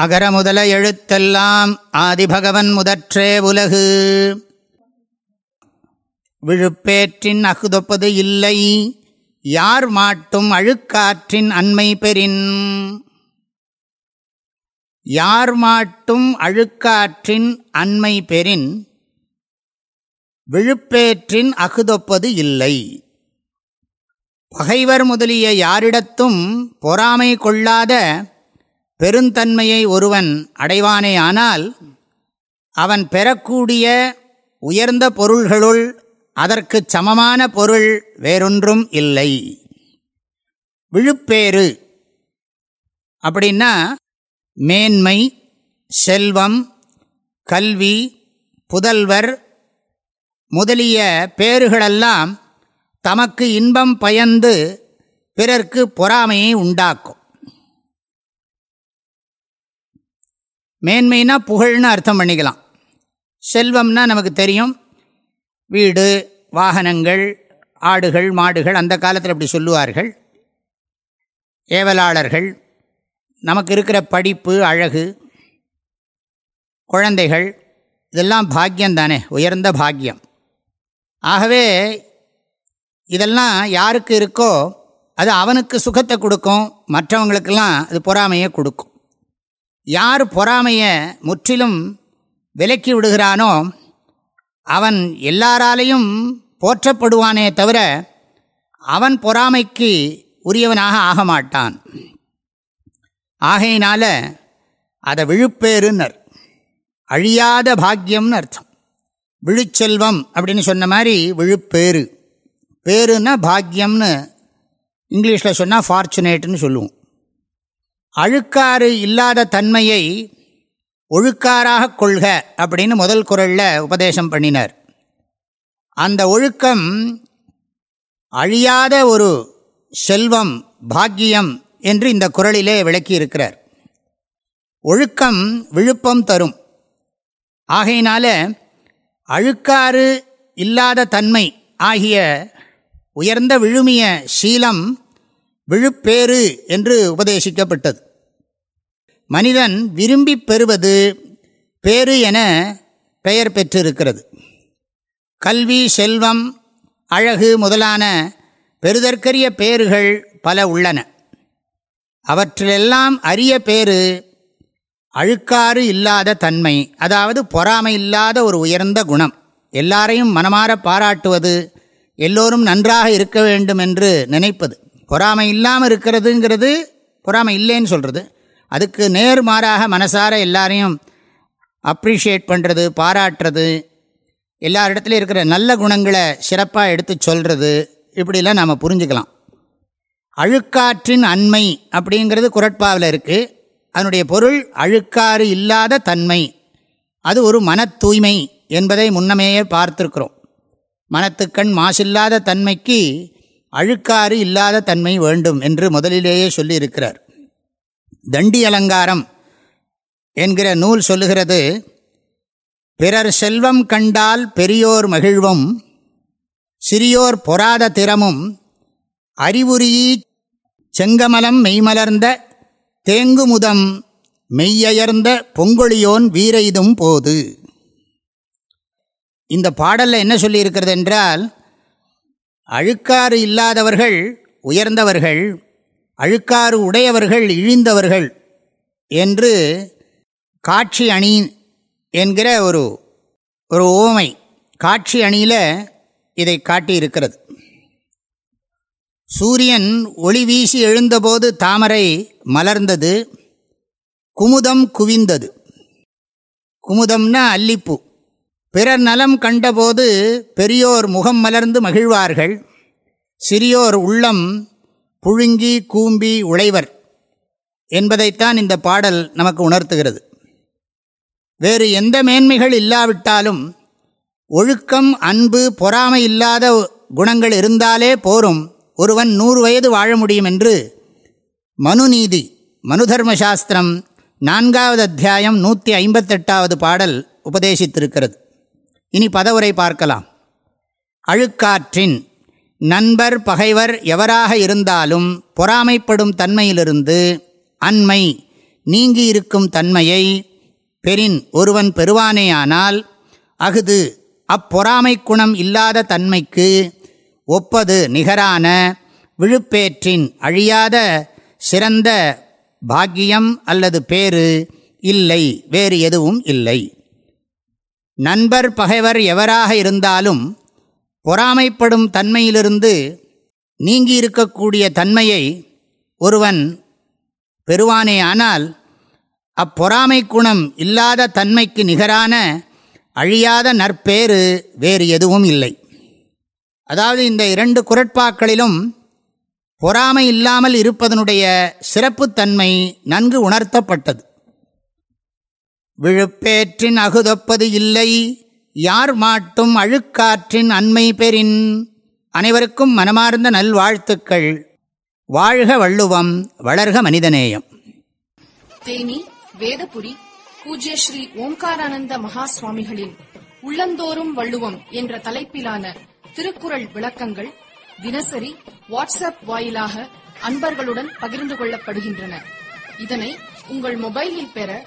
அகர முதல எழுத்தெல்லாம் ஆதிபகவன் முதற்றே உலகு. விழுப்பேற்றின் அகுதொப்பது இல்லை யார் மாட்டும் அழுக்காற்றின் அண்மை பெறின். யார் மாட்டும் அழுக்காற்றின் அண்மை பெறின். விழுப்பேற்றின் அகுதொப்பது இல்லை. பகைவர் முதலிய யாரிடத்தும் பொறாமை கொள்ளாத பெருந்தன்மையை ஒருவன் அடைவானே ஆனால் அவன் பெறக்கூடிய உயர்ந்த பொருள்களுள் அதற்கு சமமான பொருள் வேறொன்றும் இல்லை. விழுப்பேறு அப்படின்னா மேன்மை செல்வம் கல்வி புதல்வர் முதலிய பேறுகளெல்லாம் தமக்கு இன்பம் பயந்து பிறர்க்கு பொறாமையை உண்டாக்கும். மேன்மைனா புகழ்னு அர்த்தம் பண்ணிக்கலாம். செல்வம்னா நமக்கு தெரியும். வீடு வாகனங்கள் ஆடுகள் மாடுகள் அந்த காலத்தில் அப்படி சொல்லுவார்கள். ஏவலாளர்கள் நமக்கு இருக்கிற படிப்பு அழகு குழந்தைகள் இதெல்லாம் பாக்கியம் தானே உயர்ந்த பாக்கியம். ஆகவே இதெல்லாம் யாருக்கு இருக்கோ அது அவனுக்கு சுகத்தை கொடுக்கும் மற்றவங்களுக்கெல்லாம் அது பொறாமையை கொடுக்கும். யார் பொறாமையை முற்றிலும் விலக்கி விடுகிறானோ அவன் எல்லாராலையும் போற்றப்படுவானே தவிர அவன் பொறாமைக்கு உரியவனாக ஆக மாட்டான் ஆகையினால அதை விழுப்பேறுன்னர். அழியாத பாக்கியம்னு அர்த்தம். விழுச்செல்வம் அப்படின்னு சொன்ன மாதிரி விழுப்பேறு. பேருன்னா பாக்கியம்னு இங்கிலீஷில் சொன்னால் ஃபார்ச்சுனேட்டுன்னு சொல்லுவோம். அழுக்காறு இல்லாத தன்மையை ஒழுக்காராக கொள்க அப்படின்னு முதல் குரலில் உபதேசம் பண்ணினார். அந்த ஒழுக்கம் அழியாத ஒரு செல்வம் பாக்கியம் என்று இந்த குரலிலே விளக்கி இருக்கிறார் ஒழுக்கம் விழுப்பம் தரும். ஆகையினால அழுக்காறு இல்லாத தன்மை ஆகிய உயர்ந்த விழுமிய சீலம் விழுப்பேறு என்று உபதேசிக்கப்பட்டது. மனிதன் விரும்பி பெறுவது பேறு என பெயர் பெற்றிருக்கிறது. கல்வி செல்வம் அழகு முதலான பெறுதற்கரிய பேறுகள் பல உள்ளன. அவற்றிலெல்லாம் அரிய பேறு அழுக்காறு இல்லாத தன்மை அதாவது பொறாமை இல்லாத ஒரு உயர்ந்த குணம். எல்லாரையும் மனமாற பாராட்டுவது எல்லோரும் நன்றாக இருக்க வேண்டும் என்று நினைப்பது. பொறாமை இல்லாமல் இருக்கிறதுங்கிறது பொறாமை இல்லைன்னு சொல்கிறது அதுக்கு நேர்மாறாக மனசார எல்லாரையும் அப்ரிஷியேட் பண்ணுறது பாராட்டுறது எல்லாரிடத்துலையும் இருக்கிற நல்ல குணங்களை சிறப்பாக எடுத்து சொல்கிறது இப்படிலாம் நாம் புரிஞ்சுக்கலாம். அழுக்காற்றின் அண்மை அப்படிங்கிறது குரட்பாவில் இருக்குது அதனுடைய பொருள் அழுக்காறு இல்லாத தன்மை. அது ஒரு மன தூய்மை என்பதை முன்னமேயே பார்த்துருக்குறோம். மனத்துக்கண் மாசில்லாத தன்மைக்கு அழுக்காறு இல்லாத தன்மை வேண்டும் என்று முதலிலேயே சொல்லியிருக்கிறார். தண்டி அலங்காரம் என்கிற நூல் சொல்லுகிறது பிறர் செல்வம் கண்டால் பெரியோர் மகிழ்வும் சிறியோர் பொறாத திறமும் அறிவுரியி செங்கமலம் மெய்மலர்ந்த தேங்குமுதம் மெய்யயர்ந்த பொங்கொழியோன் இதும் போது. இந்த பாடலில் என்ன சொல்லியிருக்கிறது என்றால் அழுக்காறு இல்லாதவர்கள் உயர்ந்தவர்கள் அழுக்காறு உடையவர்கள் இழிந்தவர்கள் என்று காட்சி அணி என்கிற ஒரு ஒரு ஓமை காட்சி அணியில் இதை காட்டியிருக்கிறது. சூரியன் ஒளி வீசி எழுந்தபோது தாமரை மலர்ந்தது குமுதம் குவிந்தது. குமுதம்னா அல்லிப்பூ. பிறர் நலம் கண்டபோது பெரியோர் முகம் மலர்ந்து மகிழ்வார்கள். சிறியோர் உள்ளம் புழுங்கி கூம்பி உழைவர் என்பதைத்தான் இந்த பாடல் நமக்கு உணர்த்துகிறது. வேறு எந்த மேன்மைகள் இல்லாவிட்டாலும் ஒழுக்கம் அன்பு பொறாமை இல்லாத குணங்கள் இருந்தாலே போரும். ஒருவன் நூறு வயது வாழ முடியும் என்று மனுநீதி மனுதர்ம சாஸ்திரம் நான்காவது அத்தியாயம் நூற்றி ஐம்பத்தெட்டாவது பாடல் உபதேசித்திருக்கிறது. இனி பதவுரை பார்க்கலாம். அழுக்காற்றின் நண்பர் பகைவர் எவராக இருந்தாலும் பொறாமைப்படும் தன்மையிலிருந்து அண்மை நீங்கி இருக்கும் தன்மையை பெரின் ஒருவன் பெறுவானேயானால் அஃது அப்பொறாமை குணம் இல்லாத தன்மைக்கு ஒப்பது நிகரான விழுப்பேற்றின் அழியாத சிறந்த பாக்கியம் அல்லது பேறு இல்லை வேறு எதுவும் இல்லை. நண்பர் பகைவர் எவராக இருந்தாலும் பொறாமைப்படும் தன்மையிலிருந்து நீங்கி இருக்கக்கூடிய தன்மையை ஒருவன் பெறுவானே ஆனால் அப்பொறாமை குணம் இல்லாத தன்மைக்கு நிகரான அழியாத நற்பேறு வேறு எதுவும் இல்லை. அதாவது இந்த இரண்டு குரட்பாக்களிலும் பொறாமை இல்லாமல் இருப்பதனுடைய சிறப்புத்தன்மை நன்கு உணர்த்தப்பட்டது. விழுப்பேற்றின் அகுதொப்பது இல்லை. யார் மாட்டும் அழுக்காற்றின் அண்மை பெறின். அனைவருக்கும் மனமார்ந்த நல்வாழ்த்துக்கள். வாழ்க வள்ளுவம் வளர்க மனிதநேயம். தேனி வேதபுரி பூஜ்ய ஸ்ரீ ஓம்காரானந்த மகா சுவாமிகளின் உள்ளந்தோறும் வள்ளுவம் என்ற தலைப்பிலான திருக்குறள் விளக்கங்கள் தினசரி வாட்ஸ்அப் வாயிலாக அன்பர்களுடன் பகிர்ந்து கொள்ளப்படுகின்றன. இதனை உங்கள் மொபைலில் பெற